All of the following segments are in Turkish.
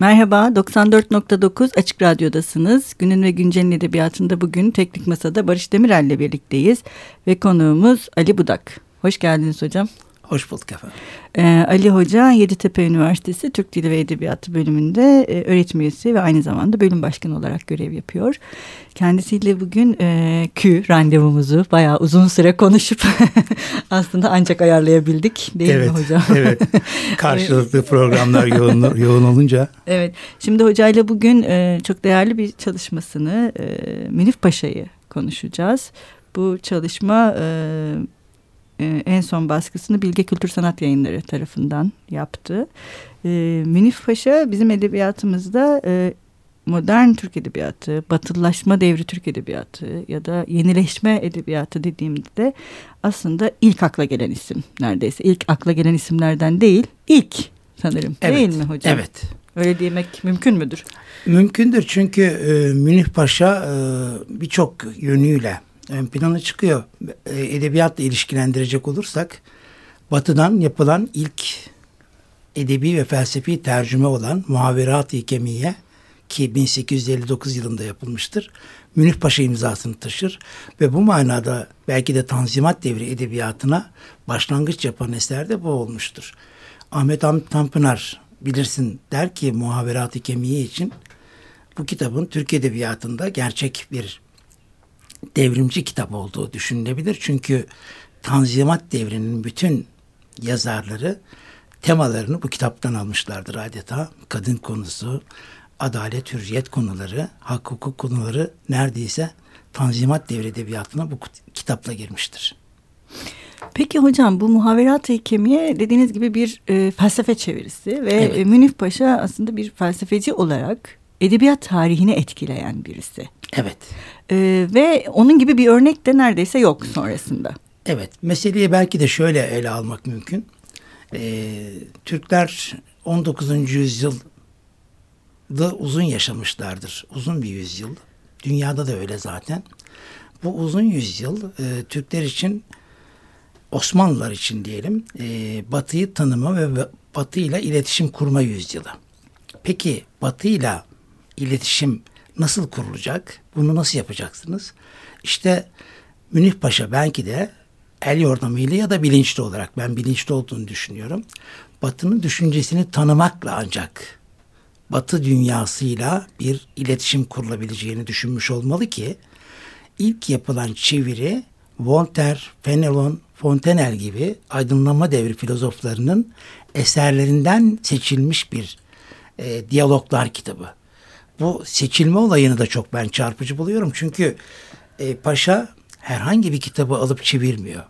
Merhaba, 94.9 Açık Radyo'dasınız. Günün ve Güncel'in edebiyatında bugün Teknik Masa'da Barış Demirel'le birlikteyiz. Ve konuğumuz Ali Budak. Hoş geldiniz hocam. Hoş bulduk efendim. Ee, Ali Hoca Yeditepe Üniversitesi Türk Dili ve Edebiyatı bölümünde e, öğretim üyesi ve aynı zamanda bölüm başkanı olarak görev yapıyor. Kendisiyle bugün e, Q randevumuzu bayağı uzun süre konuşup aslında ancak ayarlayabildik değil evet, mi hocam? evet. Karşılıklı programlar yoğun, yoğun olunca. Evet. Şimdi hocayla bugün e, çok değerli bir çalışmasını e, Münif Paşa'yı konuşacağız. Bu çalışma e, e, en son baskısını Bilge Kültür Sanat Yayınları tarafından yaptı. E, Münif Paşa bizim edebiyatımızda e, modern Türk edebiyatı, batılılaşma devri Türk edebiyatı ya da yenileşme edebiyatı dediğimde de aslında ilk akla gelen isim neredeyse. İlk akla gelen isimlerden değil, ilk sanırım. Evet, değil mi hocam? Evet. Öyle demek mümkün müdür? Mümkündür çünkü e, Münih Paşa e, birçok yönüyle ön plana çıkıyor. E, edebiyatla ilişkilendirecek olursak batıdan yapılan ilk edebi ve felsefi tercüme olan Muhaverat-ı Kemiye ki 1859 yılında yapılmıştır. Münih Paşa imzasını taşır ve bu manada belki de Tanzimat devri edebiyatına başlangıç yapan eser de bu olmuştur. Ahmet Hamit Tanpınar bilirsin der ki Muhaverat-ı Kemiye için bu kitabın Türk Edebiyatı'nda gerçek bir devrimci kitap olduğu düşünülebilir. Çünkü Tanzimat devrinin bütün yazarları temalarını bu kitaptan almışlardır adeta. Kadın konusu, adalet, hürriyet konuları, hak hukuk konuları neredeyse Tanzimat devri edebiyatına bu kitapla girmiştir. Peki hocam bu muhaverat-ı kemiğe dediğiniz gibi bir e, felsefe çevirisi ve evet. E, Münif Paşa aslında bir felsefeci olarak edebiyat tarihini etkileyen birisi. Evet. E, ve onun gibi bir örnek de neredeyse yok sonrasında. Evet. Meseleyi belki de şöyle ele almak mümkün. E, Türkler 19. yüzyılda uzun yaşamışlardır. Uzun bir yüzyıl. Dünyada da öyle zaten. Bu uzun yüzyıl e, Türkler için Osmanlılar için diyelim e, Batı'yı tanıma ve Batı ile iletişim kurma yüzyılı. Peki Batı ile iletişim nasıl kurulacak? Bunu nasıl yapacaksınız? İşte Münih Paşa belki de el yordamıyla ya da bilinçli olarak ben bilinçli olduğunu düşünüyorum. Batı'nın düşüncesini tanımakla ancak Batı dünyasıyla bir iletişim kurulabileceğini düşünmüş olmalı ki ilk yapılan çeviri Voltaire, Fenelon, Fontenelle gibi aydınlanma devri filozoflarının eserlerinden seçilmiş bir e, diyaloglar kitabı. Bu seçilme olayını da çok ben çarpıcı buluyorum. Çünkü e, Paşa herhangi bir kitabı alıp çevirmiyor.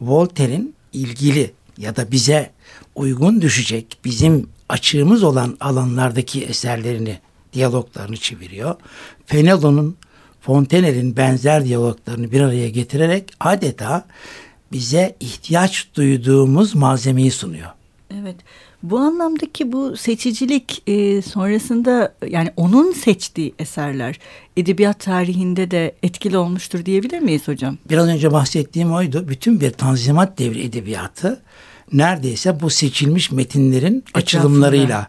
Voltaire'in ilgili ya da bize uygun düşecek, bizim açığımız olan alanlardaki eserlerini, diyaloglarını çeviriyor. Fenelon'un, Fontenelle'in benzer diyaloglarını bir araya getirerek adeta bize ihtiyaç duyduğumuz malzemeyi sunuyor. Evet. Bu anlamdaki bu seçicilik e, sonrasında yani onun seçtiği eserler edebiyat tarihinde de etkili olmuştur diyebilir miyiz hocam? Biraz önce bahsettiğim oydu. Bütün bir tanzimat devri edebiyatı neredeyse bu seçilmiş metinlerin Etrafında, açılımlarıyla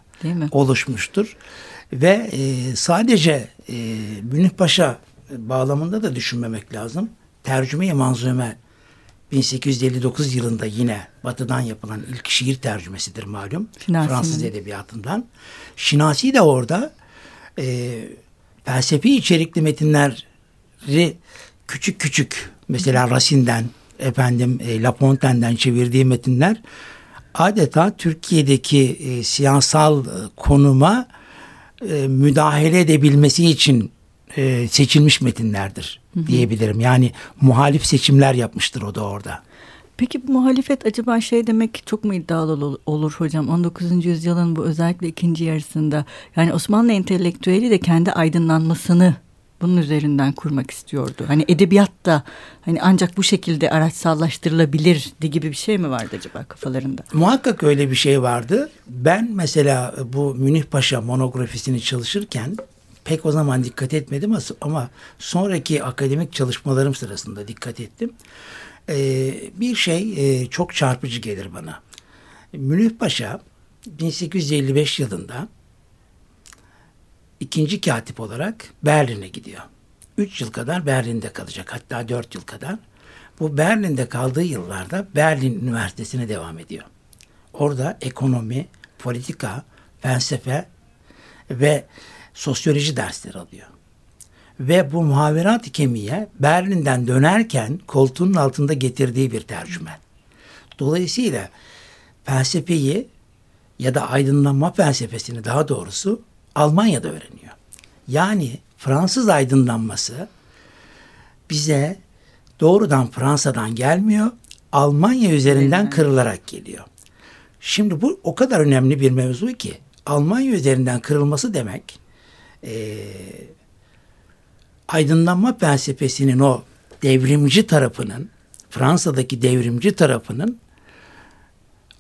oluşmuştur. Ve e, sadece e, Münih Paşa bağlamında da düşünmemek lazım. Tercüme-i manzume 1859 yılında yine Batı'dan yapılan ilk şiir tercümesidir malum. Şinasi Fransız mi? edebiyatından. Şinasi de orada e, felsefi içerikli metinleri küçük küçük mesela Racine'den efendim e, La Fontaine'den çevirdiği metinler adeta Türkiye'deki e, siyasal e, konuma e, müdahale edebilmesi için e, seçilmiş metinlerdir hı hı. diyebilirim. Yani muhalif seçimler yapmıştır o da orada. Peki bu muhalefet acaba şey demek çok mu iddialı olur hocam? 19. yüzyılın bu özellikle ikinci yarısında yani Osmanlı entelektüeli de kendi aydınlanmasını bunun üzerinden kurmak istiyordu. Hani edebiyat da hani ancak bu şekilde araçsallaştırılabilir gibi bir şey mi vardı acaba kafalarında? Muhakkak öyle bir şey vardı. Ben mesela bu Münih Paşa monografisini çalışırken pek o zaman dikkat etmedim ama sonraki akademik çalışmalarım sırasında dikkat ettim. Ee, bir şey e, çok çarpıcı gelir bana. Münih Paşa 1855 yılında ikinci katip olarak Berlin'e gidiyor. Üç yıl kadar Berlin'de kalacak. Hatta dört yıl kadar. Bu Berlin'de kaldığı yıllarda Berlin Üniversitesi'ne devam ediyor. Orada ekonomi, politika, felsefe ve sosyoloji dersleri alıyor. Ve bu muhaverat-ı kemiğe Berlin'den dönerken koltuğunun altında getirdiği bir tercüme. Dolayısıyla felsefeyi ya da aydınlanma felsefesini daha doğrusu Almanya'da öğreniyor. Yani Fransız aydınlanması bize doğrudan Fransa'dan gelmiyor, Almanya üzerinden kırılarak geliyor. Şimdi bu o kadar önemli bir mevzu ki Almanya üzerinden kırılması demek e, aydınlanma felsefesinin o devrimci tarafının Fransa'daki devrimci tarafının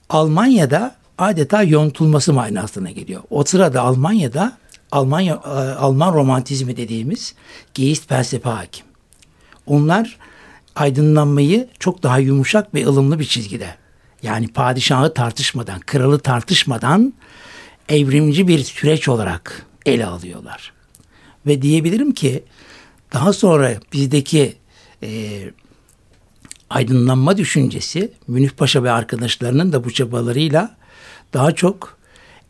Almanya'da adeta yontulması manasına geliyor. O sırada Almanya'da Almanya e, Alman romantizmi dediğimiz geist felsefe hakim. Onlar aydınlanmayı çok daha yumuşak ve ılımlı bir çizgide yani padişahı tartışmadan, kralı tartışmadan evrimci bir süreç olarak ele alıyorlar. Ve diyebilirim ki daha sonra bizdeki e, aydınlanma düşüncesi Münif Paşa ve arkadaşlarının da bu çabalarıyla daha çok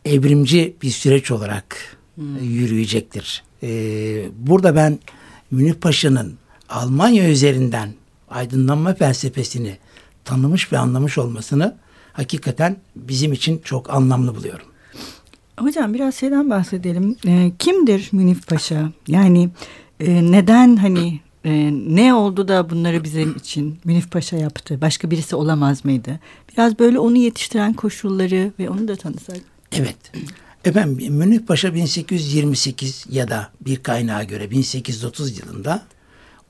evrimci bir süreç olarak hmm. yürüyecektir. Ee, burada ben Münif Paşa'nın Almanya üzerinden aydınlanma felsefesini tanımış ve anlamış olmasını hakikaten bizim için çok anlamlı buluyorum. Hocam biraz şeyden bahsedelim. E, kimdir Münif Paşa? Yani e, neden hani e, ne oldu da bunları bizim için Münif Paşa yaptı? Başka birisi olamaz mıydı? Biraz böyle onu yetiştiren koşulları ve onu da tanısak. Evet. Efendim Münif Paşa 1828 ya da bir kaynağa göre 1830 yılında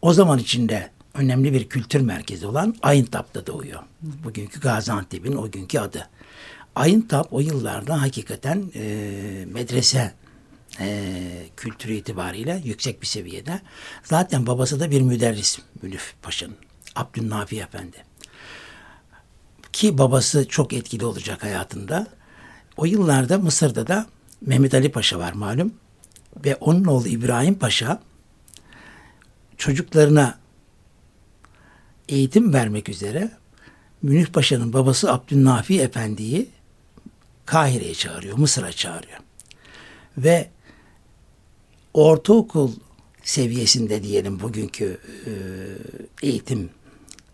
o zaman içinde önemli bir kültür merkezi olan Ayıntap'ta doğuyor. Bugünkü Gaziantep'in o günkü adı. Ayıntap o yıllarda hakikaten e, medrese e, kültürü itibariyle yüksek bir seviyede. Zaten babası da bir müderris Münif Paşa'nın. Abdülnafi Efendi. Ki babası çok etkili olacak hayatında. O yıllarda Mısır'da da Mehmet Ali Paşa var malum. Ve onun oğlu İbrahim Paşa çocuklarına eğitim vermek üzere Münif Paşa'nın babası Abdülnafi Efendi'yi Kahire'ye çağırıyor, Mısır'a çağırıyor. Ve ortaokul seviyesinde diyelim bugünkü e, eğitim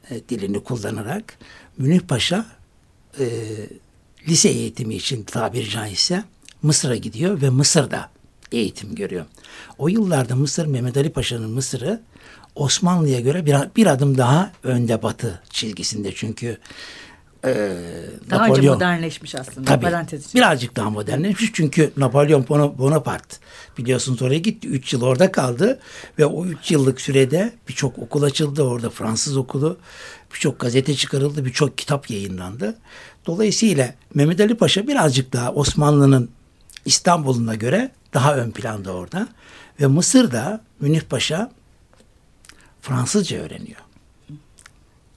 e, dilini kullanarak Münif Paşa e, lise eğitimi için tabiri caizse Mısır'a gidiyor ve Mısır'da eğitim görüyor. O yıllarda Mısır, Mehmet Ali Paşa'nın Mısır'ı Osmanlı'ya göre bir, bir adım daha önde batı çizgisinde. Çünkü e, daha Napolyon, önce modernleşmiş aslında. Tabii, parantez birazcık daha modernleşmiş. Çünkü Napolyon Bonaparte biliyorsunuz oraya gitti. Üç yıl orada kaldı. Ve o üç yıllık sürede birçok okul açıldı orada. Fransız okulu. Birçok gazete çıkarıldı. Birçok kitap yayınlandı. Dolayısıyla Mehmet Ali Paşa birazcık daha Osmanlı'nın İstanbul'una göre daha ön planda orada. Ve Mısır'da Münif Paşa Fransızca öğreniyor.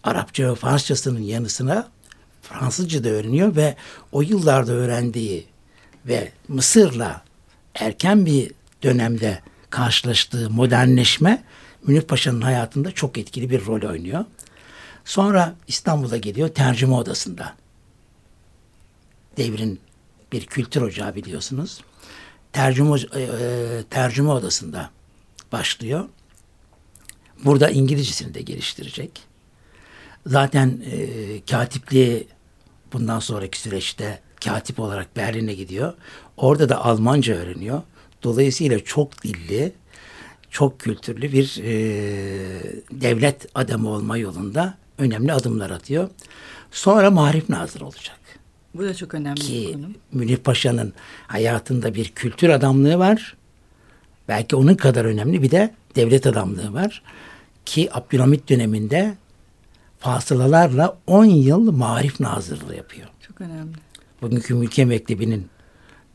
Arapça ve Farsçasının yanısına Fransızca da öğreniyor ve o yıllarda öğrendiği ve Mısır'la erken bir dönemde karşılaştığı modernleşme Münif Paşa'nın hayatında çok etkili bir rol oynuyor. Sonra İstanbul'a geliyor tercüme odasında. Devrin bir kültür ocağı biliyorsunuz. Tercüme, e, e, tercüme odasında başlıyor. Burada İngilizcesini de geliştirecek. Zaten e, katipliği bundan sonraki süreçte katip olarak Berlin'e gidiyor. Orada da Almanca öğreniyor. Dolayısıyla çok dilli, çok kültürlü bir e, devlet adamı olma yolunda önemli adımlar atıyor. Sonra Marif Nazır olacak. Bu da çok önemli Ki, bir konu. Münif Paşa'nın hayatında bir kültür adamlığı var. Belki onun kadar önemli bir de devlet adamlığı var. Ki Abdülhamit döneminde fasılalarla 10 yıl marif nazırlığı yapıyor. Çok önemli. Bugünkü Mülkiye Mektebi'nin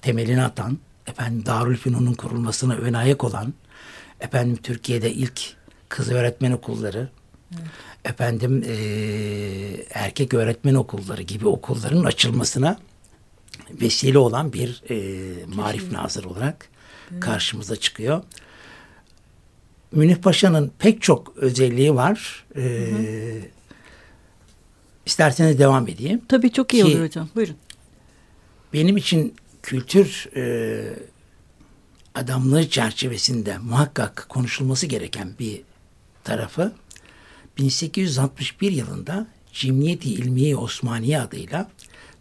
temelini atan, efendim Darülfünun'un kurulmasına ön ayak olan, efendim Türkiye'de ilk kız öğretmen okulları, evet. efendim e, erkek öğretmen okulları gibi okulların açılmasına vesile olan bir e, marif nazır olarak evet. karşımıza çıkıyor. Münif Paşa'nın pek çok özelliği var. Ee, hı hı. İsterseniz devam edeyim. Tabii çok iyi Ki, olur hocam. Buyurun. Benim için kültür e, adamlığı çerçevesinde muhakkak konuşulması gereken bir tarafı 1861 yılında Cemiyeti İlmiye Osmaniye adıyla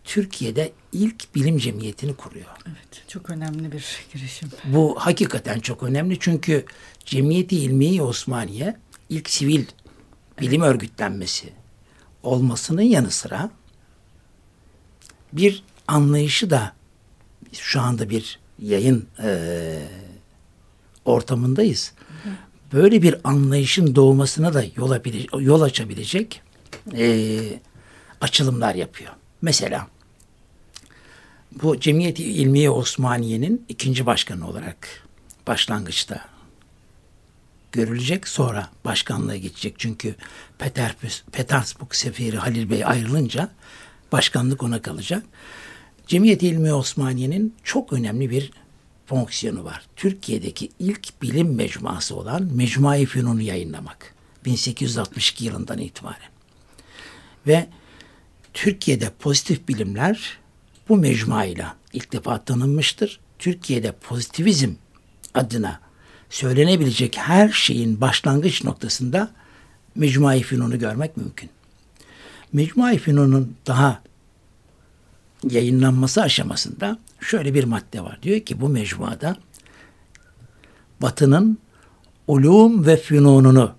Türkiye'de ilk bilim cemiyetini kuruyor. Evet, çok önemli bir girişim. Bu hakikaten çok önemli çünkü Cemiyeti İlmiye Osmaniye ilk sivil bilim evet. örgütlenmesi olmasının yanı sıra bir anlayışı da şu anda bir yayın e, ortamındayız. Böyle bir anlayışın doğmasına da yol, yol açabilecek e, açılımlar yapıyor. Mesela bu Cemiyeti İlmiye Osmaniye'nin ikinci başkanı olarak başlangıçta görülecek. Sonra başkanlığa geçecek. Çünkü Peter, Petersburg Seferi Halil Bey ayrılınca başkanlık ona kalacak. Cemiyeti İlmiye Osmaniye'nin çok önemli bir fonksiyonu var. Türkiye'deki ilk bilim mecmuası olan Mecmuayı Fünun'u yayınlamak. 1862 yılından itibaren. Ve Türkiye'de pozitif bilimler bu mecmuayla ilk defa tanınmıştır. Türkiye'de pozitivizm adına söylenebilecek her şeyin başlangıç noktasında Mecmuayı Fünun'u görmek mümkün. Mecmuayı Fünun'un daha yayınlanması aşamasında şöyle bir madde var. Diyor ki bu mecmuada Batı'nın ulum ve fünununu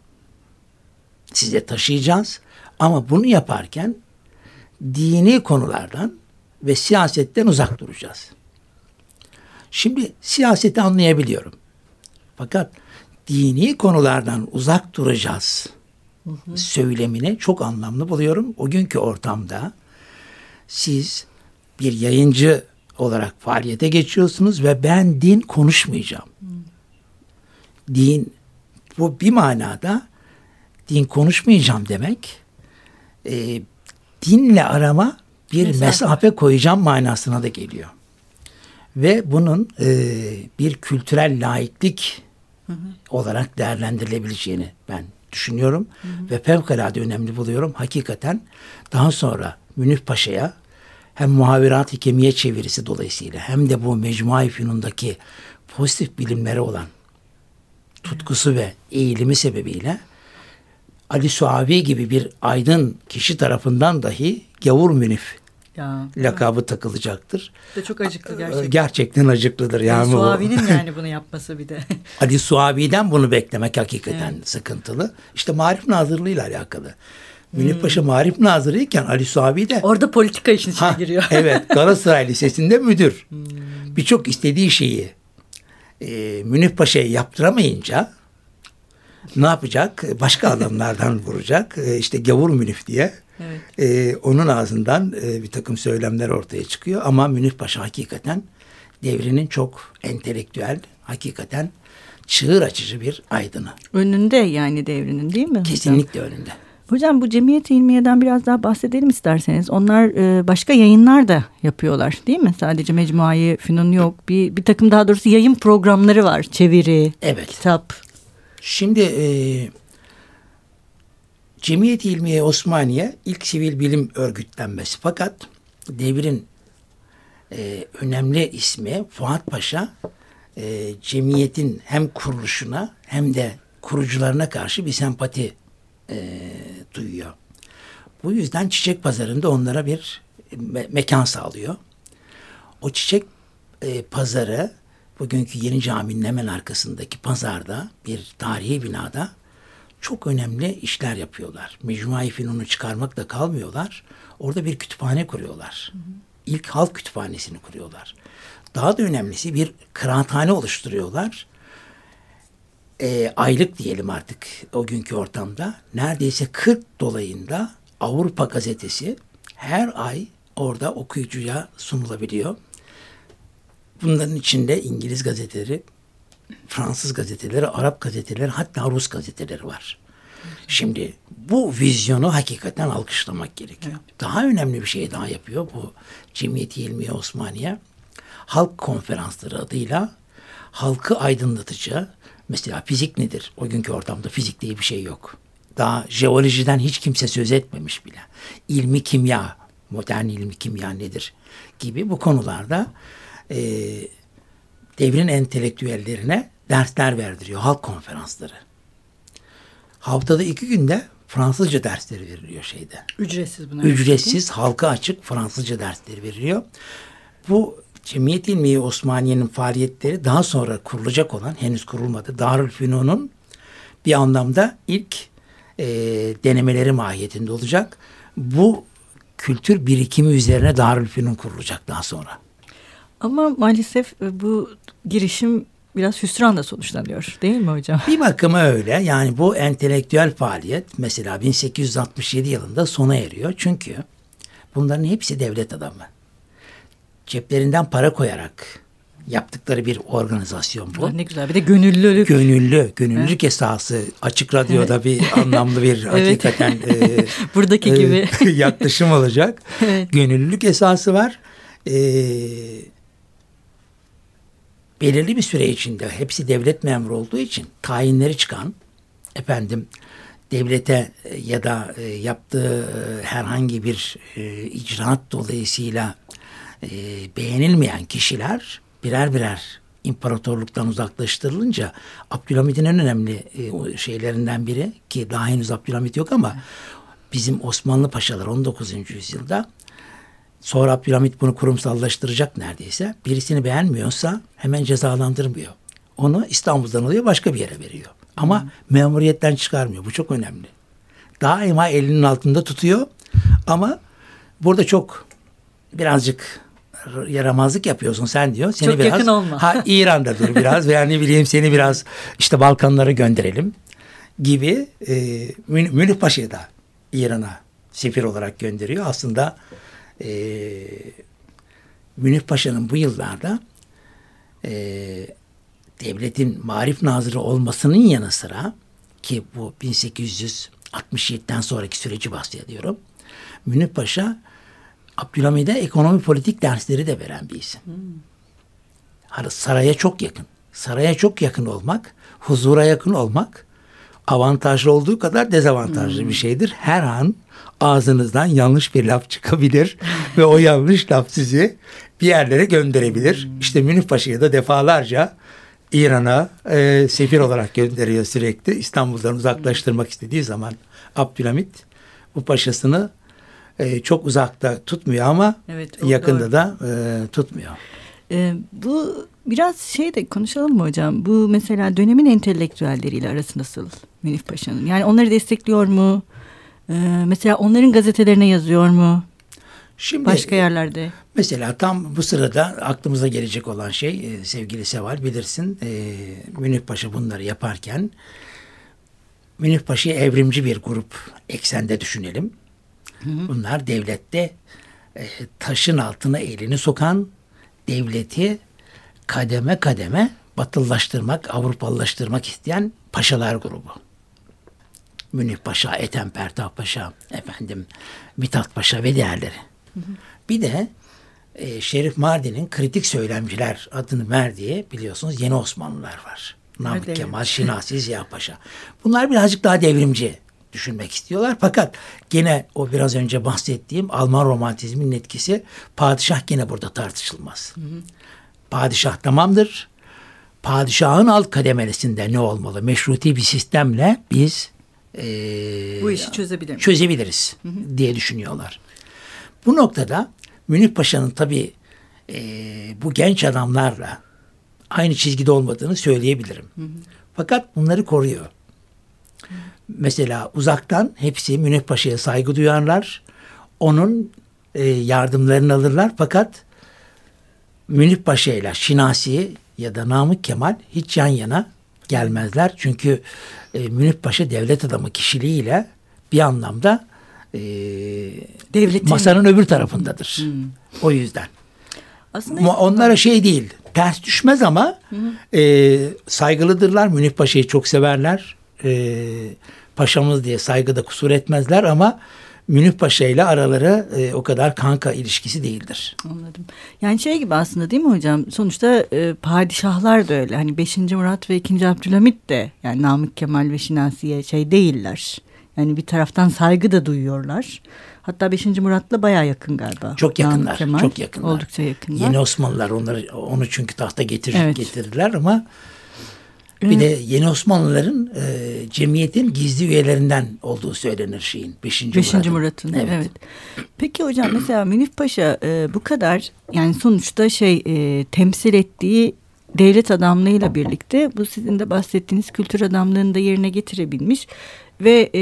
size taşıyacağız. Ama bunu yaparken dini konulardan ve siyasetten uzak duracağız. Şimdi siyaseti anlayabiliyorum. Fakat dini konulardan uzak duracağız hı hı. söylemini çok anlamlı buluyorum. O günkü ortamda siz bir yayıncı olarak faaliyete geçiyorsunuz ve ben din konuşmayacağım. Hı. Din bu bir manada din konuşmayacağım demek e, dinle arama bir mesafe. mesafe koyacağım manasına da geliyor. Ve bunun e, bir kültürel laiklik hı hı. olarak değerlendirilebileceğini ben düşünüyorum. Hı hı. Ve fevkalade önemli buluyorum. Hakikaten daha sonra Münif Paşa'ya hem muhavirat hikemiye çevirisi dolayısıyla hem de bu Mecmuai Fünun'daki pozitif bilimlere olan tutkusu ve eğilimi sebebiyle Ali Suavi gibi bir aydın kişi tarafından dahi gavur münif ya, lakabı evet. takılacaktır. De çok acıklı gerçekten. Gerçekten acıklıdır. Yani Ali Suavi'nin yani bunu yapması bir de. Ali Suavi'den bunu beklemek hakikaten evet. sıkıntılı. İşte Marif Nazırlığı ile alakalı. Münif hmm. Paşa Marif Nazırı iken Ali Suavi de... Orada politika işin içine ha, giriyor. evet Galatasaray Lisesi'nde müdür. Hmm. Birçok istediği şeyi e, Münif Paşa'ya yaptıramayınca ne yapacak? Başka adamlardan vuracak. E, işte gavur Münif diye. Evet. E, onun ağzından e, bir takım söylemler ortaya çıkıyor. Ama Münif Paşa hakikaten devrinin çok entelektüel, hakikaten çığır açıcı bir aydını. Önünde yani devrinin değil mi? Kesinlikle hocam? önünde. Hocam bu Cemiyet İlmiye'den biraz daha bahsedelim isterseniz. Onlar e, başka yayınlar da yapıyorlar değil mi? Sadece Mecmuayı Fünun yok. Bir, bir takım daha doğrusu yayın programları var. Çeviri, evet. kitap. Şimdi e, Cemiyet İlmiye Osmaniye ilk sivil bilim örgütlenmesi. Fakat devrin e, önemli ismi Fuat Paşa e, cemiyetin hem kuruluşuna hem de kurucularına karşı bir sempati e, duyuyor. Bu yüzden çiçek pazarında onlara bir me- mekan sağlıyor. O çiçek e, pazarı bugünkü Yeni Cami'nin hemen arkasındaki pazarda bir tarihi binada çok önemli işler yapıyorlar. Mecmuayı Fünun'u çıkarmakla kalmıyorlar. Orada bir kütüphane kuruyorlar. İlk halk kütüphanesini kuruyorlar. Daha da önemlisi bir kıraathane oluşturuyorlar. E, aylık diyelim artık o günkü ortamda. Neredeyse 40 dolayında Avrupa gazetesi her ay orada okuyucuya sunulabiliyor. Bunların içinde İngiliz gazeteleri, Fransız gazeteleri, Arap gazeteleri hatta Rus gazeteleri var. Şimdi bu vizyonu hakikaten alkışlamak gerekiyor. Evet. Daha önemli bir şey daha yapıyor bu Cemiyeti İlmiye Osmaniye. Halk konferansları adıyla halkı aydınlatıcı. Mesela fizik nedir? O günkü ortamda fizik diye bir şey yok. Daha jeolojiden hiç kimse söz etmemiş bile. İlmi kimya, modern ilmi kimya nedir gibi bu konularda e, devrin entelektüellerine dersler verdiriyor. Halk konferansları. Haftada iki günde Fransızca dersleri veriliyor şeyde. Ücretsiz bunlar. Ücretsiz, halka açık Fransızca dersleri veriliyor. Bu Cemiyet İlmiye Osmaniye'nin faaliyetleri daha sonra kurulacak olan, henüz kurulmadı, Darülfünun'un bir anlamda ilk e, denemeleri mahiyetinde olacak. Bu kültür birikimi üzerine Darülfünun kurulacak daha sonra. Ama maalesef e, bu girişim biraz hüsranla sonuçlanıyor değil mi hocam? Bir bakıma öyle. Yani bu entelektüel faaliyet mesela 1867 yılında sona eriyor. Çünkü bunların hepsi devlet adamı. Ceplerinden para koyarak yaptıkları bir organizasyon bu. Ne güzel bir de gönüllülük. Gönüllü, gönüllülük evet. esası açık radyoda evet. bir anlamlı bir hakikaten e, buradaki e, gibi yaklaşım olacak. evet. Gönüllülük esası var. E, belirli bir süre içinde hepsi devlet memuru olduğu için tayinleri çıkan efendim devlete e, ya da e, yaptığı e, herhangi bir icraat dolayısıyla beğenilmeyen kişiler birer birer imparatorluktan uzaklaştırılınca Abdülhamid'in en önemli şeylerinden biri ki daha henüz Abdülhamid yok ama bizim Osmanlı paşalar 19. yüzyılda Sonra Abdülhamit bunu kurumsallaştıracak neredeyse. Birisini beğenmiyorsa hemen cezalandırmıyor. Onu İstanbul'dan alıyor başka bir yere veriyor. Ama hmm. memuriyetten çıkarmıyor. Bu çok önemli. Daima elinin altında tutuyor. Ama burada çok birazcık yaramazlık yapıyorsun sen diyor. Seni Çok biraz, yakın olma. Ha İran'da dur biraz veya ne bileyim seni biraz işte Balkanlara gönderelim gibi e, Münih Paşa'yı da İran'a sefir olarak gönderiyor. Aslında e, Münif Paşa'nın bu yıllarda e, devletin marif nazırı olmasının yanı sıra ki bu 1867'den sonraki süreci bahsediyorum. Münif Paşa Abdülhamid'e ekonomi politik dersleri de veren bir isim. Hmm. Saraya çok yakın. Saraya çok yakın olmak, huzura yakın olmak avantajlı olduğu kadar dezavantajlı hmm. bir şeydir. Her an ağzınızdan yanlış bir laf çıkabilir ve o yanlış laf sizi bir yerlere gönderebilir. Hmm. İşte Münif Paşa'yı da defalarca İran'a e, sefir olarak gönderiyor sürekli. İstanbul'dan uzaklaştırmak istediği zaman Abdülhamit bu paşasını e, çok uzakta tutmuyor ama evet, yakında doğru. da e, tutmuyor. E, bu biraz şey de konuşalım mı hocam? Bu mesela dönemin entelektüelleriyle arası nasıl Münif Paşa'nın? Yani onları destekliyor mu? Ee, mesela onların gazetelerine yazıyor mu? Şimdi başka yerlerde. Mesela tam bu sırada aklımıza gelecek olan şey e, sevgili Seval bilirsin e, Münif Paşa bunları yaparken Münif Paşa'yı evrimci bir grup eksende düşünelim. Hı hı. Bunlar devlette e, taşın altına elini sokan devleti kademe kademe batıllaştırmak, Avrupalılaştırmak isteyen paşalar grubu. Münih Paşa, Ethem Pertah Paşa, efendim Mithat Paşa ve diğerleri. Hı hı. Bir de e, Şerif Mardin'in kritik söylemciler adını verdiği biliyorsunuz yeni Osmanlılar var. Namık evet, Kemal, Şinasi, Ziya Paşa. Bunlar birazcık daha devrimci düşünmek istiyorlar. Fakat gene o biraz önce bahsettiğim Alman romantizmin etkisi padişah gene burada tartışılmaz. Hı hı. Padişah tamamdır. Padişahın alt kademesinde ne olmalı? Meşruti bir sistemle biz e, bu işi çözebilir çözebiliriz hı hı. diye düşünüyorlar. Bu noktada Münif Paşa'nın tabii e, bu genç adamlarla aynı çizgide olmadığını söyleyebilirim. Hı hı. Fakat bunları koruyor. Hı. Mesela uzaktan hepsi Münif Paşa'ya saygı duyarlar. Onun e, yardımlarını alırlar. Fakat Münif Paşa ile Şinasi ya da Namık Kemal hiç yan yana gelmezler. Çünkü e, Münif Paşa devlet adamı kişiliğiyle bir anlamda e, Devletin... masanın öbür tarafındadır. Hmm. O yüzden. Aslında onlara şey değil, ters düşmez ama e, saygılıdırlar. Münif Paşa'yı çok severler. E, paşamız diye saygıda kusur etmezler ama Münif Paşa ile araları e, o kadar kanka ilişkisi değildir. Anladım. Yani şey gibi aslında değil mi hocam? Sonuçta e, padişahlar da öyle. Hani 5. Murat ve 2. Abdülhamit de yani Namık Kemal ve Şinasi'ye şey değiller. Yani bir taraftan saygı da duyuyorlar. Hatta 5. Murat'la baya yakın galiba. Çok yakınlar. Kemal, çok yakınlar. Oldukça yakınlar. Yeni Osmanlılar onları onu çünkü tahta getirir, evet. getirirler ama bir de yeni Osmanlıların e, cemiyetin gizli üyelerinden olduğu söylenir şeyin. Beşinci, Beşinci Murat'ın. Murat'ın evet. evet. Peki hocam mesela Münif Paşa e, bu kadar yani sonuçta şey e, temsil ettiği devlet adamlığıyla birlikte bu sizin de bahsettiğiniz kültür adamlığını da yerine getirebilmiş ve e,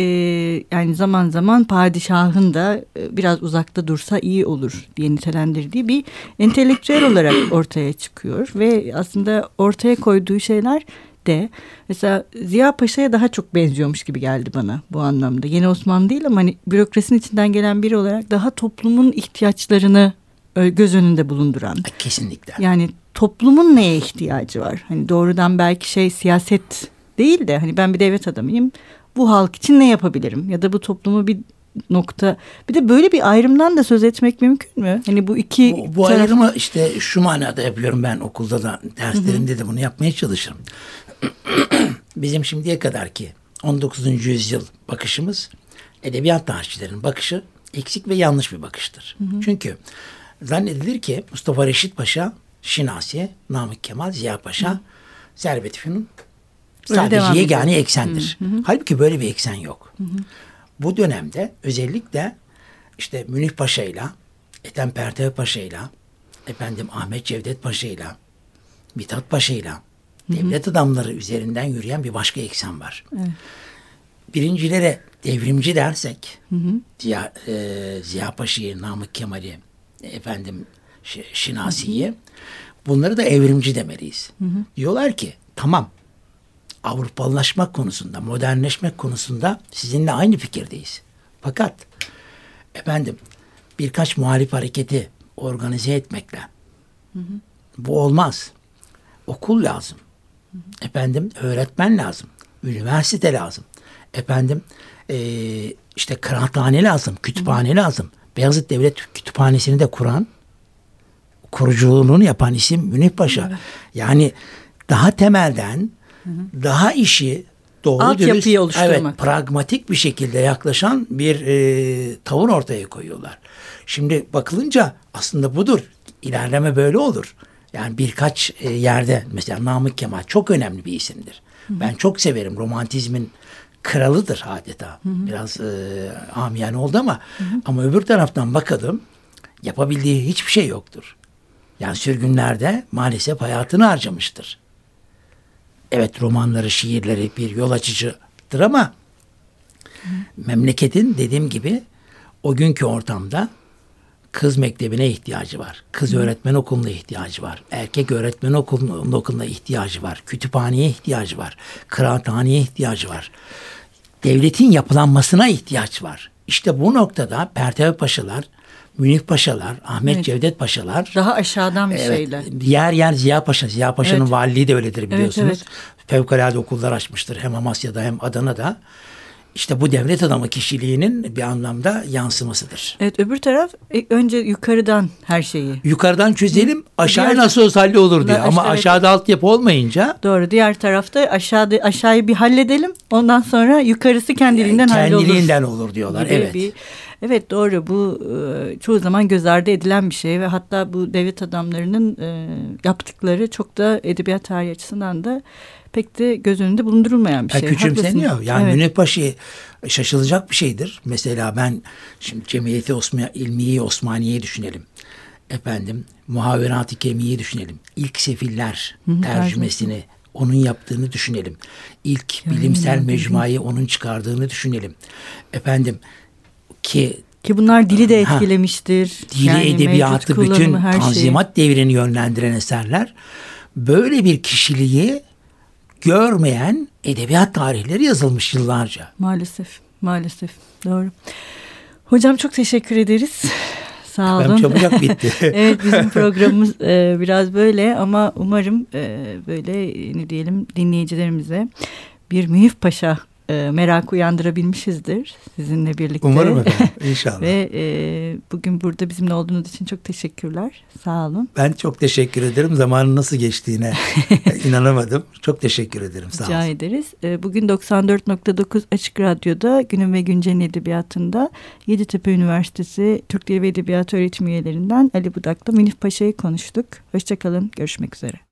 yani zaman zaman padişahın da e, biraz uzakta dursa iyi olur diye nitelendirdiği bir entelektüel olarak ortaya çıkıyor ve aslında ortaya koyduğu şeyler de mesela Ziya Paşa'ya daha çok benziyormuş gibi geldi bana bu anlamda. Yeni Osmanlı değil ama hani bürokrasinin içinden gelen biri olarak daha toplumun ihtiyaçlarını e, göz önünde bulunduran. Kesinlikle. Yani toplumun neye ihtiyacı var? Hani doğrudan belki şey siyaset değil de hani ben bir devlet adamıyım. Bu halk için ne yapabilirim? Ya da bu toplumu bir nokta. Bir de böyle bir ayrımdan da söz etmek mümkün mü? Hani bu iki bu, bu taraf... ayrımı işte şu manada yapıyorum ben okulda da derslerimde de bunu yapmaya çalışırım. Bizim şimdiye kadar ki 19. yüzyıl bakışımız edebiyat tarihçilerinin bakışı eksik ve yanlış bir bakıştır. Hı hı. Çünkü zannedilir ki Mustafa Reşit Paşa, Şinasi, Namık Kemal, Ziya Paşa, hı. Servet Fünun sadece yegane eksendir. Hı hı. Halbuki böyle bir eksen yok. Hı hı. Bu dönemde özellikle işte Münih Paşa ile Ethem Pertev Paşa ile efendim Ahmet Cevdet Paşa ile Mithat Paşa ile devlet adamları üzerinden yürüyen bir başka eksen var. Evet. Birincilere devrimci dersek hı hı. Ziya, e, Ziya Paşa'yı, Namık Kemal'i, efendim Şinasi'yi bunları da evrimci demeliyiz. Hı hı. Diyorlar ki tamam Avrupalılaşmak konusunda, modernleşmek konusunda sizinle aynı fikirdeyiz. Fakat efendim birkaç muhalif hareketi organize etmekle hı hı. bu olmaz. Okul lazım. Efendim öğretmen lazım. Üniversite lazım. Efendim e, işte kıraathane lazım, kütüphane hı lazım. Beyazıt Devlet Kütüphanesi'ni de kuran, kuruculuğunu yapan isim Münih Paşa. Evet. Yani daha temelden hı daha işi doğru Alt dürüst, evet, pragmatik bir şekilde yaklaşan bir e, tavır ortaya koyuyorlar. Şimdi bakılınca aslında budur. İlerleme böyle olur. Yani birkaç e, yerde mesela Namık Kemal çok önemli bir isimdir. Hı hı. Ben çok severim romantizmin kralıdır adeta. Hı hı. Biraz e, amiyane oldu ama hı hı. ama öbür taraftan bakalım yapabildiği hiçbir şey yoktur. Yani sürgünlerde maalesef hayatını harcamıştır evet romanları, şiirleri bir yol açıcıdır ama Hı. memleketin dediğim gibi o günkü ortamda kız mektebine ihtiyacı var. Kız öğretmen okuluna ihtiyacı var. Erkek öğretmen okuluna, okuluna ihtiyacı var. Kütüphaneye ihtiyacı var. Kıraathaneye ihtiyacı var. Devletin yapılanmasına ihtiyaç var. İşte bu noktada Pertev Paşalar Münih Paşalar, Ahmet evet. Cevdet Paşalar. Daha aşağıdan bir evet, şeyler. Yer yer Ziya Paşa. Ziya Paşa'nın evet. valiliği de öyledir biliyorsunuz. Evet, evet. Fevkalade okullar açmıştır hem Amasya'da hem Adana'da. İşte bu devlet adamı kişiliğinin bir anlamda yansımasıdır. Evet öbür taraf e, önce yukarıdan her şeyi. Yukarıdan çözelim aşağı diğer, nasıl olsa olur diye ama evet. aşağıda altyapı olmayınca. Doğru diğer tarafta aşağıda aşağıyı bir halledelim ondan sonra yukarısı kendiliğinden yani hallolur. Kendiliğinden olur diyorlar evet. Bir, Evet doğru bu e, çoğu zaman göz ardı edilen bir şey ve hatta bu devlet adamlarının e, yaptıkları çok da edebiyat tarihi açısından da pek de göz önünde bulundurulmayan bir şey. Küçümseniyor. Haklısın. Yani evet. Münevbaşı şaşılacak bir şeydir. Mesela ben şimdi Cemiyeti Osman, İlmiye Osmaniye'yi düşünelim. Efendim Muhaverat-ı Kemiye'yi düşünelim. İlk sefiller Hı, tercümesini onun yaptığını düşünelim. İlk yani bilimsel mecmuayı onun çıkardığını düşünelim. Efendim ki ki bunlar dili de etkilemiştir. Ha, dili, yani edebiyatı, bütün tanzimat şeyi. devrini yönlendiren eserler. Böyle bir kişiliği görmeyen edebiyat tarihleri yazılmış yıllarca. Maalesef, maalesef. Doğru. Hocam çok teşekkür ederiz. Sağ olun. Ben çabucak bitti. evet bizim programımız e, biraz böyle ama umarım e, böyle ne diyelim dinleyicilerimize bir Mühif Paşa e, merak uyandırabilmişizdir sizinle birlikte. Umarım efendim inşallah. Ve e, bugün burada bizimle olduğunuz için çok teşekkürler. Sağ olun. Ben çok teşekkür ederim. Zamanın nasıl geçtiğine inanamadım. Çok teşekkür ederim. Sağ Rica olun. ederiz. E, bugün 94.9 Açık Radyo'da Günün ve Güncel'in edebiyatında Yeditepe Üniversitesi Türk Dili ve Edebiyatı öğretim üyelerinden Ali Budak'la Minif Paşa'yı konuştuk. Hoşçakalın. Görüşmek üzere.